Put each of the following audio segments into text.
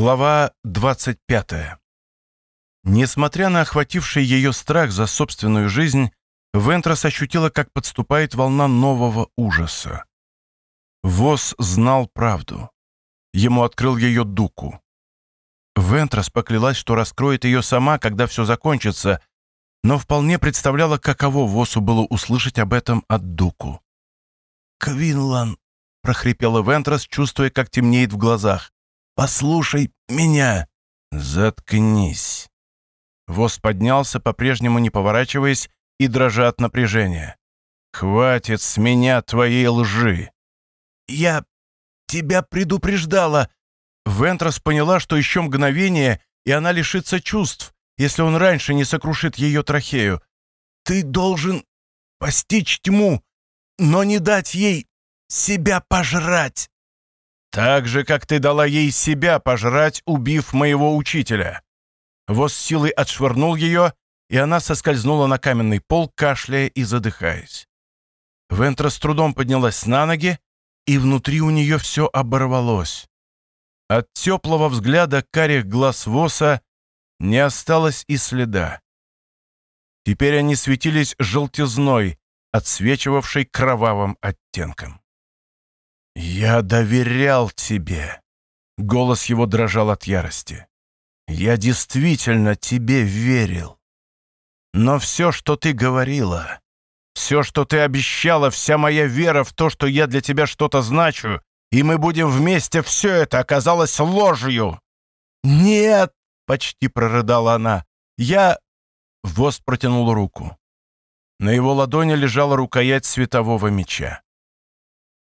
Глава 25. Несмотря на охвативший ее страх за собственную жизнь, Вентрас ощутила, как подступает волна нового ужаса. Вос знал правду. Ему открыл ее Дуку. Вентрас поклялась, что раскроет ее сама, когда все закончится, но вполне представляла, каково Восу было услышать об этом от Дуку. «Квинлан!» — прохрипела Вентрас, чувствуя, как темнеет в глазах. Послушай меня!» «Заткнись!» Воз поднялся, по-прежнему не поворачиваясь и дрожа от напряжения. «Хватит с меня твоей лжи!» «Я тебя предупреждала!» Вентрос поняла, что еще мгновение, и она лишится чувств, если он раньше не сокрушит ее трахею. «Ты должен постичь тьму, но не дать ей себя пожрать!» Так же, как ты дала ей себя пожрать, убив моего учителя». Воз силой отшвырнул ее, и она соскользнула на каменный пол, кашляя и задыхаясь. Вентра с трудом поднялась на ноги, и внутри у нее все оборвалось. От теплого взгляда карих глаз Воса не осталось и следа. Теперь они светились желтизной, отсвечивавшей кровавым оттенком. «Я доверял тебе!» Голос его дрожал от ярости. «Я действительно тебе верил. Но все, что ты говорила, все, что ты обещала, вся моя вера в то, что я для тебя что-то значу, и мы будем вместе, все это оказалось ложью!» «Нет!» — почти прорыдала она. «Я...» — Воз протянул руку. На его ладони лежала рукоять светового меча.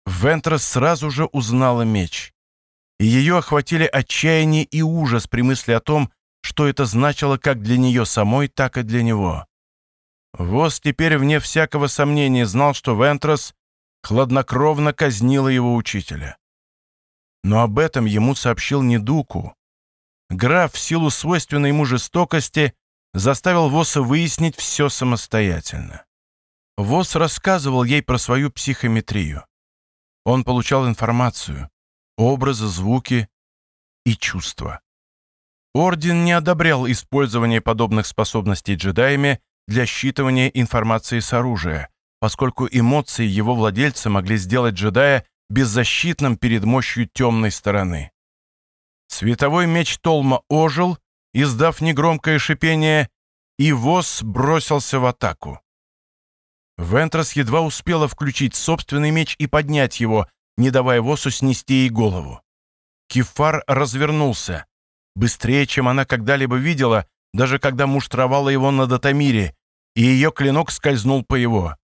Вентрес сразу же узнала меч. И ее охватили отчаяние и ужас при мысли о том, что это значило как для нее самой, так и для него. Воз теперь, вне всякого сомнения, знал, что Вентрес хладнокровно казнила его учителя. Но об этом ему сообщил не Дуку. Граф, в силу свойственной ему жестокости, заставил Воса выяснить все самостоятельно. Вос рассказывал ей про свою психометрию. Он получал информацию, образы, звуки и чувства. Орден не одобрял использование подобных способностей джедаями для считывания информации с оружия, поскольку эмоции его владельца могли сделать джедая беззащитным перед мощью темной стороны. Световой меч Толма ожил, издав негромкое шипение, и воз бросился в атаку. Вентрас едва успела включить собственный меч и поднять его, не давая Восу снести ей голову. Кефар развернулся. Быстрее, чем она когда-либо видела, даже когда муштровала его на Датамире, и ее клинок скользнул по его.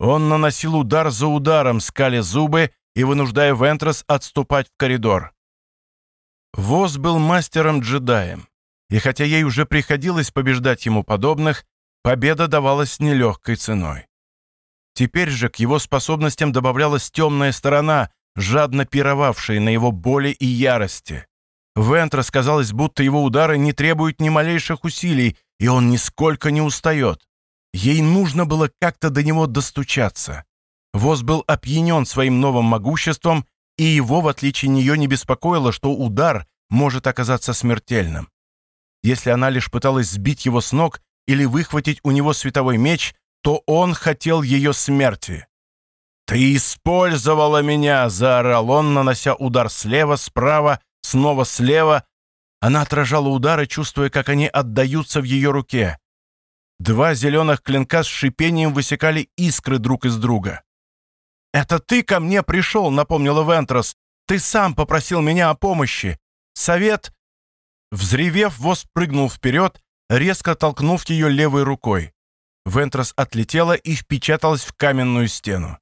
Он наносил удар за ударом, скаля зубы и вынуждая Вентрас отступать в коридор. Воз был мастером-джедаем, и хотя ей уже приходилось побеждать ему подобных, победа давалась нелегкой ценой. Теперь же к его способностям добавлялась темная сторона, жадно пировавшая на его боли и ярости. Вентра сказалось, будто его удары не требуют ни малейших усилий, и он нисколько не устает. Ей нужно было как-то до него достучаться. Воз был опьянен своим новым могуществом, и его, в отличие нее, не беспокоило, что удар может оказаться смертельным. Если она лишь пыталась сбить его с ног или выхватить у него световой меч, то он хотел ее смерти. «Ты использовала меня!» — заорал он, нанося удар слева, справа, снова слева. Она отражала удары, чувствуя, как они отдаются в ее руке. Два зеленых клинка с шипением высекали искры друг из друга. «Это ты ко мне пришел», — напомнила Вентрос. «Ты сам попросил меня о помощи. Совет...» Взревев, воз прыгнул вперед, резко толкнув ее левой рукой. Вентрос отлетела и впечаталась в каменную стену.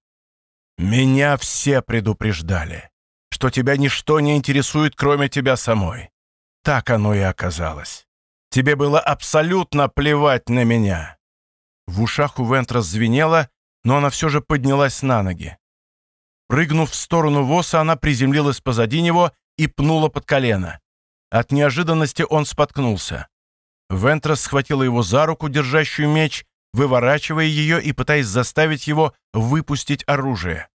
«Меня все предупреждали, что тебя ничто не интересует, кроме тебя самой. Так оно и оказалось. Тебе было абсолютно плевать на меня». В ушах у Вентрос звенело, но она все же поднялась на ноги. Прыгнув в сторону Воса, она приземлилась позади него и пнула под колено. От неожиданности он споткнулся. Вентрос схватила его за руку, держащую меч, выворачивая ее и пытаясь заставить его выпустить оружие.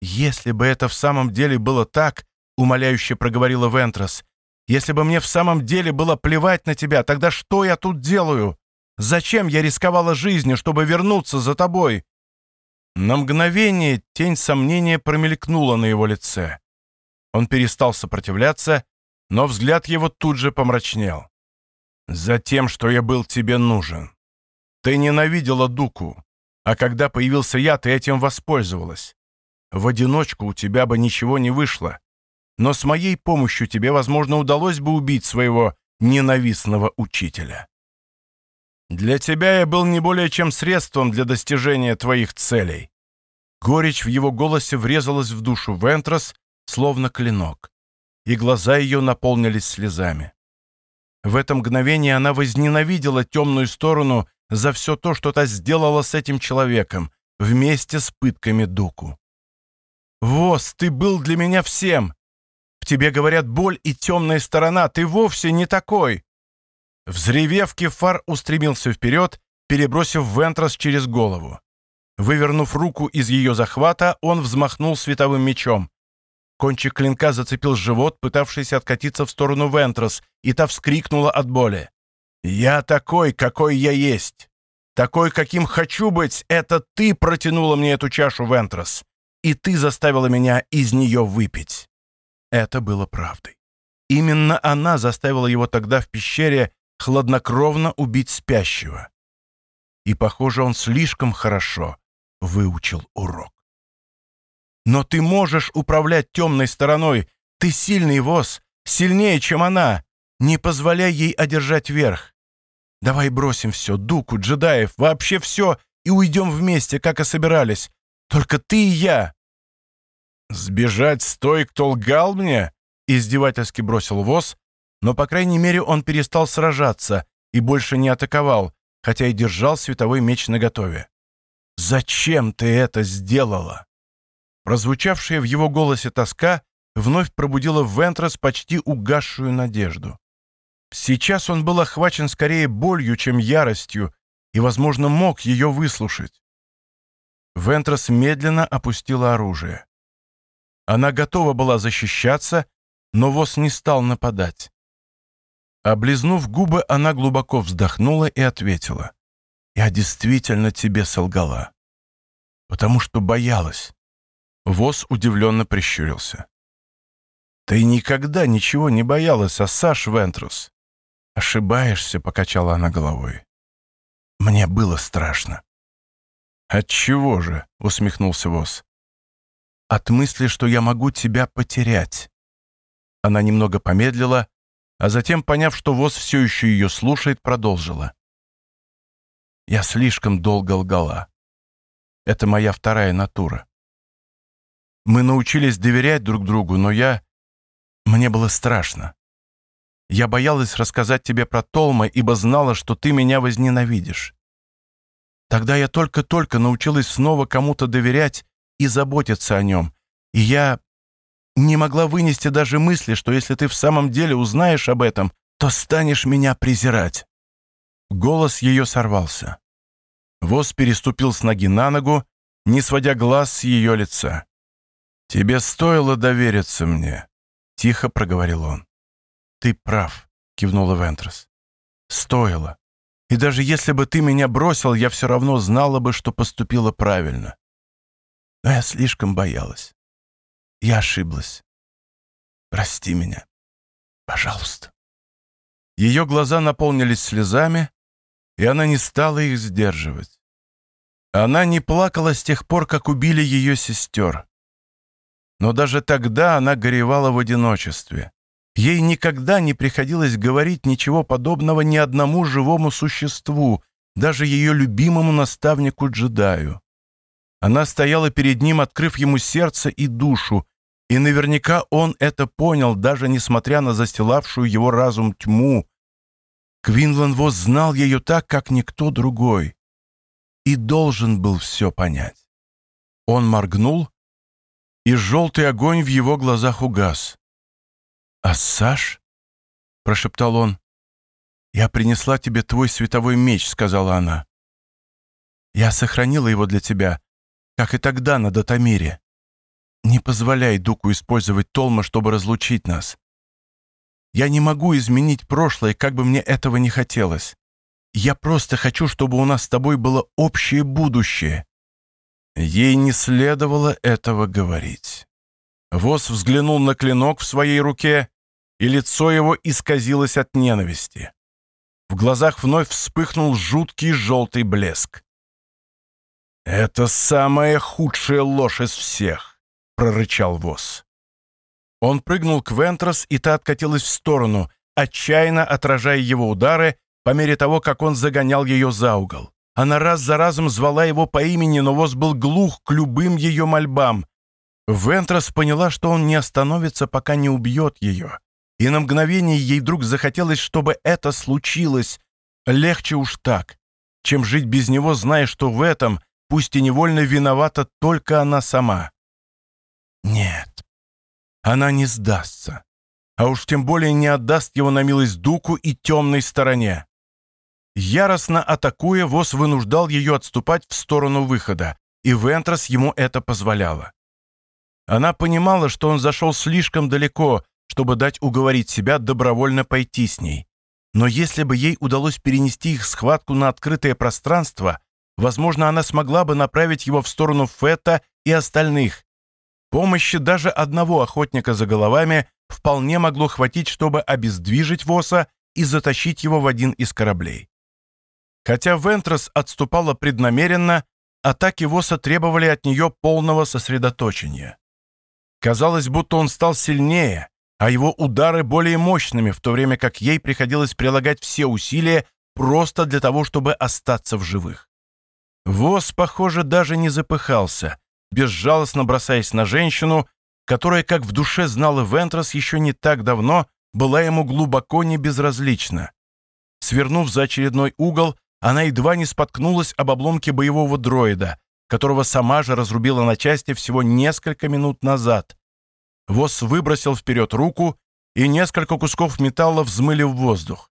«Если бы это в самом деле было так», — умоляюще проговорила Вентрос, Если бы мне в самом деле было плевать на тебя, тогда что я тут делаю? Зачем я рисковала жизнью, чтобы вернуться за тобой?» На мгновение тень сомнения промелькнула на его лице. Он перестал сопротивляться, но взгляд его тут же помрачнел. «Затем, что я был тебе нужен. Ты ненавидела Дуку, а когда появился я, ты этим воспользовалась. В одиночку у тебя бы ничего не вышло, но с моей помощью тебе, возможно, удалось бы убить своего ненавистного учителя. Для тебя я был не более чем средством для достижения твоих целей». Горечь в его голосе врезалась в душу Вентрос, словно клинок, и глаза ее наполнились слезами. В это мгновение она возненавидела темную сторону за все то, что та сделала с этим человеком, вместе с пытками Дуку. «Вос, ты был для меня всем! В тебе говорят боль и темная сторона, ты вовсе не такой!» Взревев, Кефар устремился вперед, перебросив Вентрос через голову. Вывернув руку из ее захвата, он взмахнул световым мечом. Кончик клинка зацепил живот, пытавшийся откатиться в сторону Вентрос, и та вскрикнула от боли. «Я такой, какой я есть! Такой, каким хочу быть, это ты протянула мне эту чашу, Вентрос, и ты заставила меня из нее выпить!» Это было правдой. Именно она заставила его тогда в пещере хладнокровно убить спящего. И, похоже, он слишком хорошо выучил урок. Но ты можешь управлять темной стороной. Ты сильный, Воз, сильнее, чем она. Не позволяй ей одержать верх. Давай бросим все, Дуку, джедаев, вообще все, и уйдем вместе, как и собирались. Только ты и я. Сбежать с той, кто лгал мне? Издевательски бросил Воз, но, по крайней мере, он перестал сражаться и больше не атаковал, хотя и держал световой меч наготове. «Зачем ты это сделала?» Прозвучавшая в его голосе тоска вновь пробудила в Вентрос почти угасшую надежду. Сейчас он был охвачен скорее болью, чем яростью, и, возможно, мог ее выслушать. Вентрос медленно опустила оружие. Она готова была защищаться, но Вос не стал нападать. Облизнув губы, она глубоко вздохнула и ответила. «Я действительно тебе солгала, потому что боялась. Воз удивленно прищурился. «Ты никогда ничего не боялась, а Саш Вентрус?» «Ошибаешься», — покачала она головой. «Мне было страшно». От чего же?» — усмехнулся Воз. «От мысли, что я могу тебя потерять». Она немного помедлила, а затем, поняв, что Воз все еще ее слушает, продолжила. «Я слишком долго лгала. Это моя вторая натура. Мы научились доверять друг другу, но я... Мне было страшно. Я боялась рассказать тебе про Толма, ибо знала, что ты меня возненавидишь. Тогда я только-только научилась снова кому-то доверять и заботиться о нем. И я не могла вынести даже мысли, что если ты в самом деле узнаешь об этом, то станешь меня презирать. Голос ее сорвался. Воз переступил с ноги на ногу, не сводя глаз с ее лица. «Тебе стоило довериться мне», — тихо проговорил он. «Ты прав», — кивнула Вентрос. «Стоило. И даже если бы ты меня бросил, я все равно знала бы, что поступила правильно. Но я слишком боялась. Я ошиблась. Прости меня. Пожалуйста». Ее глаза наполнились слезами, и она не стала их сдерживать. Она не плакала с тех пор, как убили ее сестер. Но даже тогда она горевала в одиночестве. Ей никогда не приходилось говорить ничего подобного ни одному живому существу, даже ее любимому наставнику-джедаю. Она стояла перед ним, открыв ему сердце и душу, и наверняка он это понял, даже несмотря на застилавшую его разум тьму. Квинлан Вос знал ее так, как никто другой, и должен был все понять. Он моргнул, и желтый огонь в его глазах угас. «А Саш?» — прошептал он. «Я принесла тебе твой световой меч», — сказала она. «Я сохранила его для тебя, как и тогда на Датамире. Не позволяй Дуку использовать Толма, чтобы разлучить нас. Я не могу изменить прошлое, как бы мне этого не хотелось. Я просто хочу, чтобы у нас с тобой было общее будущее». Ей не следовало этого говорить. Вос взглянул на клинок в своей руке, и лицо его исказилось от ненависти. В глазах вновь вспыхнул жуткий желтый блеск. «Это самая худшая ложь из всех», — прорычал Вос. Он прыгнул к Вентрос, и та откатилась в сторону, отчаянно отражая его удары по мере того, как он загонял ее за угол. Она раз за разом звала его по имени, но Вос был глух к любым ее мольбам. Вентрос поняла, что он не остановится, пока не убьет ее. И на мгновение ей вдруг захотелось, чтобы это случилось. Легче уж так, чем жить без него, зная, что в этом, пусть и невольно виновата только она сама. Нет, она не сдастся. А уж тем более не отдаст его на милость Дуку и темной стороне. Яростно атакуя, Вос вынуждал ее отступать в сторону выхода, и Вентрос ему это позволяло. Она понимала, что он зашел слишком далеко, чтобы дать уговорить себя добровольно пойти с ней. Но если бы ей удалось перенести их схватку на открытое пространство, возможно, она смогла бы направить его в сторону Фета и остальных, Помощи даже одного охотника за головами вполне могло хватить, чтобы обездвижить Воса и затащить его в один из кораблей. Хотя Вентрос отступала преднамеренно, атаки Воса требовали от нее полного сосредоточения. Казалось, будто он стал сильнее, а его удары более мощными, в то время как ей приходилось прилагать все усилия просто для того, чтобы остаться в живых. Вос, похоже, даже не запыхался, безжалостно бросаясь на женщину, которая, как в душе знала Вентрос еще не так давно, была ему глубоко не безразлична. Свернув за очередной угол, она едва не споткнулась об обломке боевого дроида, которого сама же разрубила на части всего несколько минут назад. Вос выбросил вперед руку, и несколько кусков металла взмыли в воздух.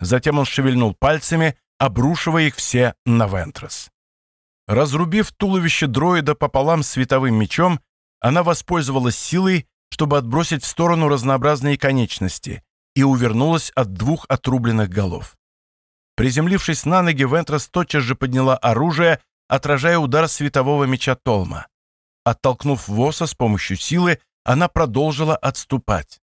Затем он шевельнул пальцами, обрушивая их все на Вентрос. Разрубив туловище дроида пополам световым мечом, она воспользовалась силой, чтобы отбросить в сторону разнообразные конечности, и увернулась от двух отрубленных голов. Приземлившись на ноги, Вентрас тотчас же подняла оружие, отражая удар светового меча Толма. Оттолкнув Воса с помощью силы, она продолжила отступать.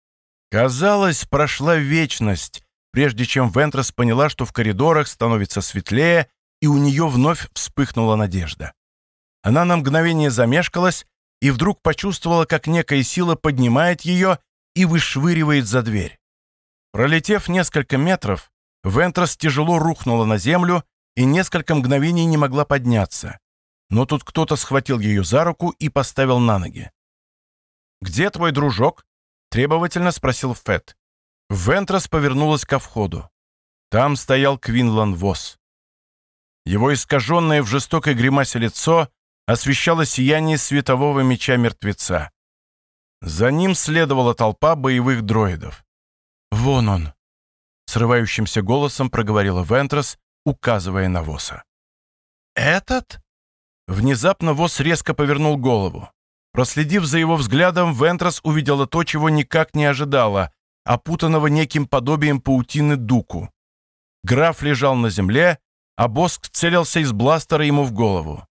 Казалось, прошла вечность, прежде чем Вентрас поняла, что в коридорах становится светлее, и у нее вновь вспыхнула надежда. Она на мгновение замешкалась и вдруг почувствовала, как некая сила поднимает ее и вышвыривает за дверь. Пролетев несколько метров, Вентрос тяжело рухнула на землю и несколько мгновений не могла подняться. Но тут кто-то схватил ее за руку и поставил на ноги. «Где твой дружок?» — требовательно спросил Фет. Вентрос повернулась ко входу. Там стоял Квинлан Восс. Его искаженное в жестокой гримасе лицо освещало сияние светового меча мертвеца. За ним следовала толпа боевых дроидов. «Вон он!» — срывающимся голосом проговорила Вентрос, указывая на Воса. «Этот?» Внезапно Вос резко повернул голову. Проследив за его взглядом, Вентрос увидела то, чего никак не ожидала, опутанного неким подобием паутины дуку. Граф лежал на земле, а Боск целился из бластера ему в голову.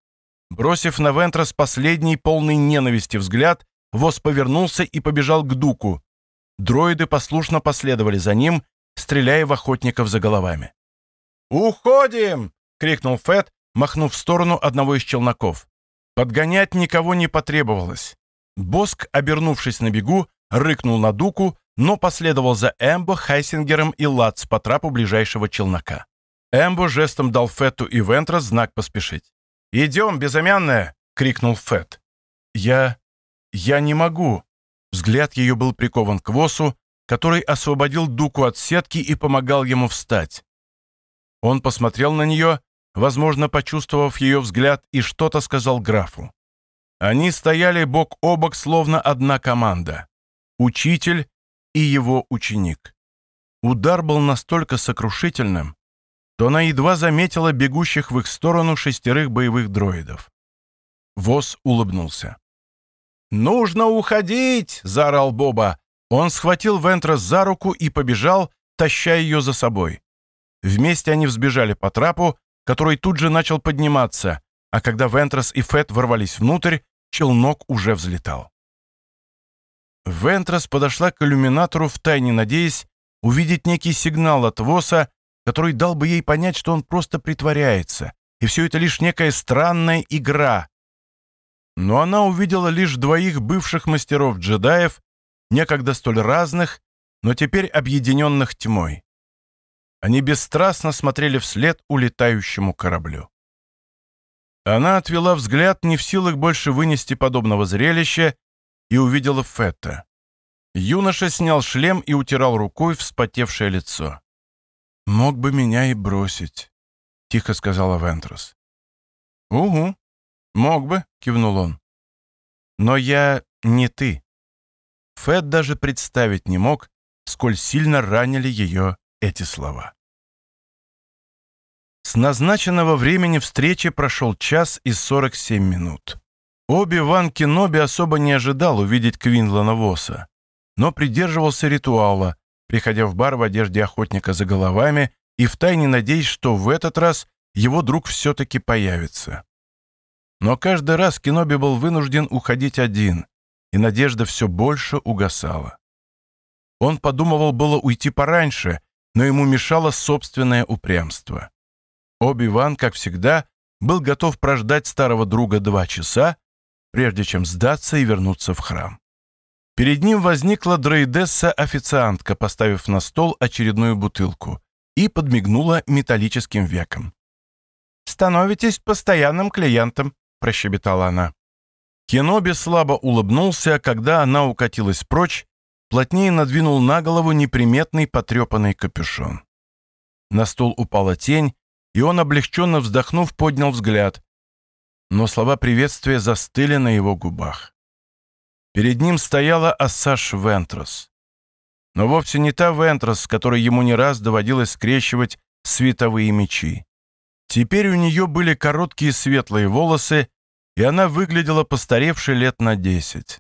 Бросив на Вентрос последний, полный ненависти взгляд, Вос повернулся и побежал к Дуку. Дроиды послушно последовали за ним, стреляя в охотников за головами. «Уходим!» — крикнул Фет, махнув в сторону одного из челноков. Подгонять никого не потребовалось. Боск, обернувшись на бегу, рыкнул на Дуку, но последовал за Эмбо, Хайсингером и Лац по трапу ближайшего челнока. Эмбо жестом дал Фетту и Вентрос знак поспешить. «Идем, безымянная!» — крикнул Фетт. «Я... я не могу!» Взгляд ее был прикован к Восу, который освободил Дуку от сетки и помогал ему встать. Он посмотрел на нее, возможно, почувствовав ее взгляд, и что-то сказал графу. Они стояли бок о бок, словно одна команда. Учитель и его ученик. Удар был настолько сокрушительным, то она едва заметила бегущих в их сторону шестерых боевых дроидов. Воз улыбнулся. «Нужно уходить!» — заорал Боба. Он схватил Вентрас за руку и побежал, таща ее за собой. Вместе они взбежали по трапу, который тут же начал подниматься, а когда Вентрас и Фет ворвались внутрь, челнок уже взлетал. Вентрас подошла к иллюминатору, втайне надеясь увидеть некий сигнал от ВОСа, который дал бы ей понять, что он просто притворяется, и все это лишь некая странная игра. Но она увидела лишь двоих бывших мастеров-джедаев, некогда столь разных, но теперь объединенных тьмой. Они бесстрастно смотрели вслед улетающему кораблю. Она отвела взгляд, не в силах больше вынести подобного зрелища, и увидела Фетта. Юноша снял шлем и утирал рукой вспотевшее лицо. «Мог бы меня и бросить», — тихо сказала Вентрос. «Угу, мог бы», — кивнул он. «Но я не ты». Фет даже представить не мог, сколь сильно ранили ее эти слова. С назначенного времени встречи прошел час и 47 минут. Оби-Ван Кеноби особо не ожидал увидеть Квинлана Восса, но придерживался ритуала, приходя в бар в одежде охотника за головами и втайне надеясь, что в этот раз его друг все-таки появится. Но каждый раз Кеноби был вынужден уходить один, и надежда все больше угасала. Он подумывал было уйти пораньше, но ему мешало собственное упрямство. Оби-Ван, как всегда, был готов прождать старого друга два часа, прежде чем сдаться и вернуться в храм. Перед ним возникла дроидесса-официантка, поставив на стол очередную бутылку, и подмигнула металлическим веком. «Становитесь постоянным клиентом», — прощебетала она. Кеноби слабо улыбнулся, когда она укатилась прочь, плотнее надвинул на голову неприметный потрепанный капюшон. На стол упала тень, и он, облегченно вздохнув, поднял взгляд. Но слова приветствия застыли на его губах. Перед ним стояла Ассаш Вентрос. Но вовсе не та Вентрос, с которой ему не раз доводилось скрещивать световые мечи. Теперь у нее были короткие светлые волосы, и она выглядела постаревшей лет на десять.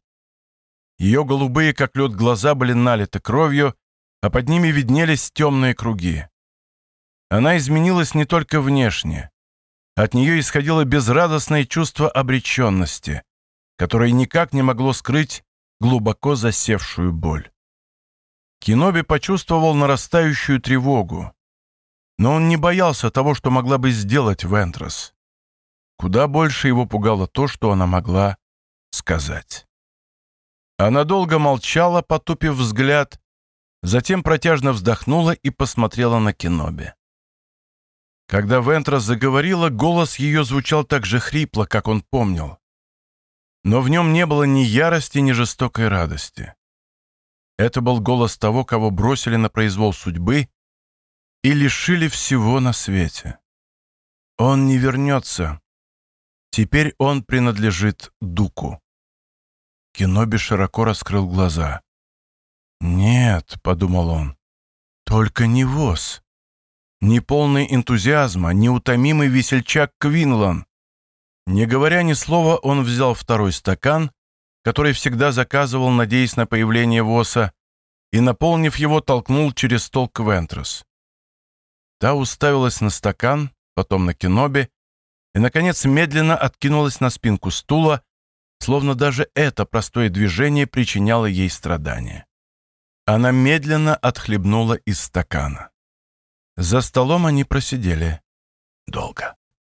Ее голубые, как лед, глаза были налиты кровью, а под ними виднелись темные круги. Она изменилась не только внешне. От нее исходило безрадостное чувство обреченности, которое никак не могло скрыть глубоко засевшую боль. Киноби почувствовал нарастающую тревогу, но он не боялся того, что могла бы сделать Вентрос. Куда больше его пугало то, что она могла сказать. Она долго молчала, потупив взгляд, затем протяжно вздохнула и посмотрела на Кеноби. Когда Вентра заговорила, голос ее звучал так же хрипло, как он помнил. Но в нем не было ни ярости, ни жестокой радости. Это был голос того, кого бросили на произвол судьбы и лишили всего на свете. Он не вернется. Теперь он принадлежит Дуку. Кеноби широко раскрыл глаза. «Нет», — подумал он, — «только не воз. Не полный энтузиазма, неутомимый весельчак Квинлан». Не говоря ни слова, он взял второй стакан, который всегда заказывал, надеясь на появление ВОСа, и, наполнив его, толкнул через стол к Вентрос. Та уставилась на стакан, потом на Кеноби, и, наконец, медленно откинулась на спинку стула, словно даже это простое движение причиняло ей страдания. Она медленно отхлебнула из стакана. За столом они просидели долго.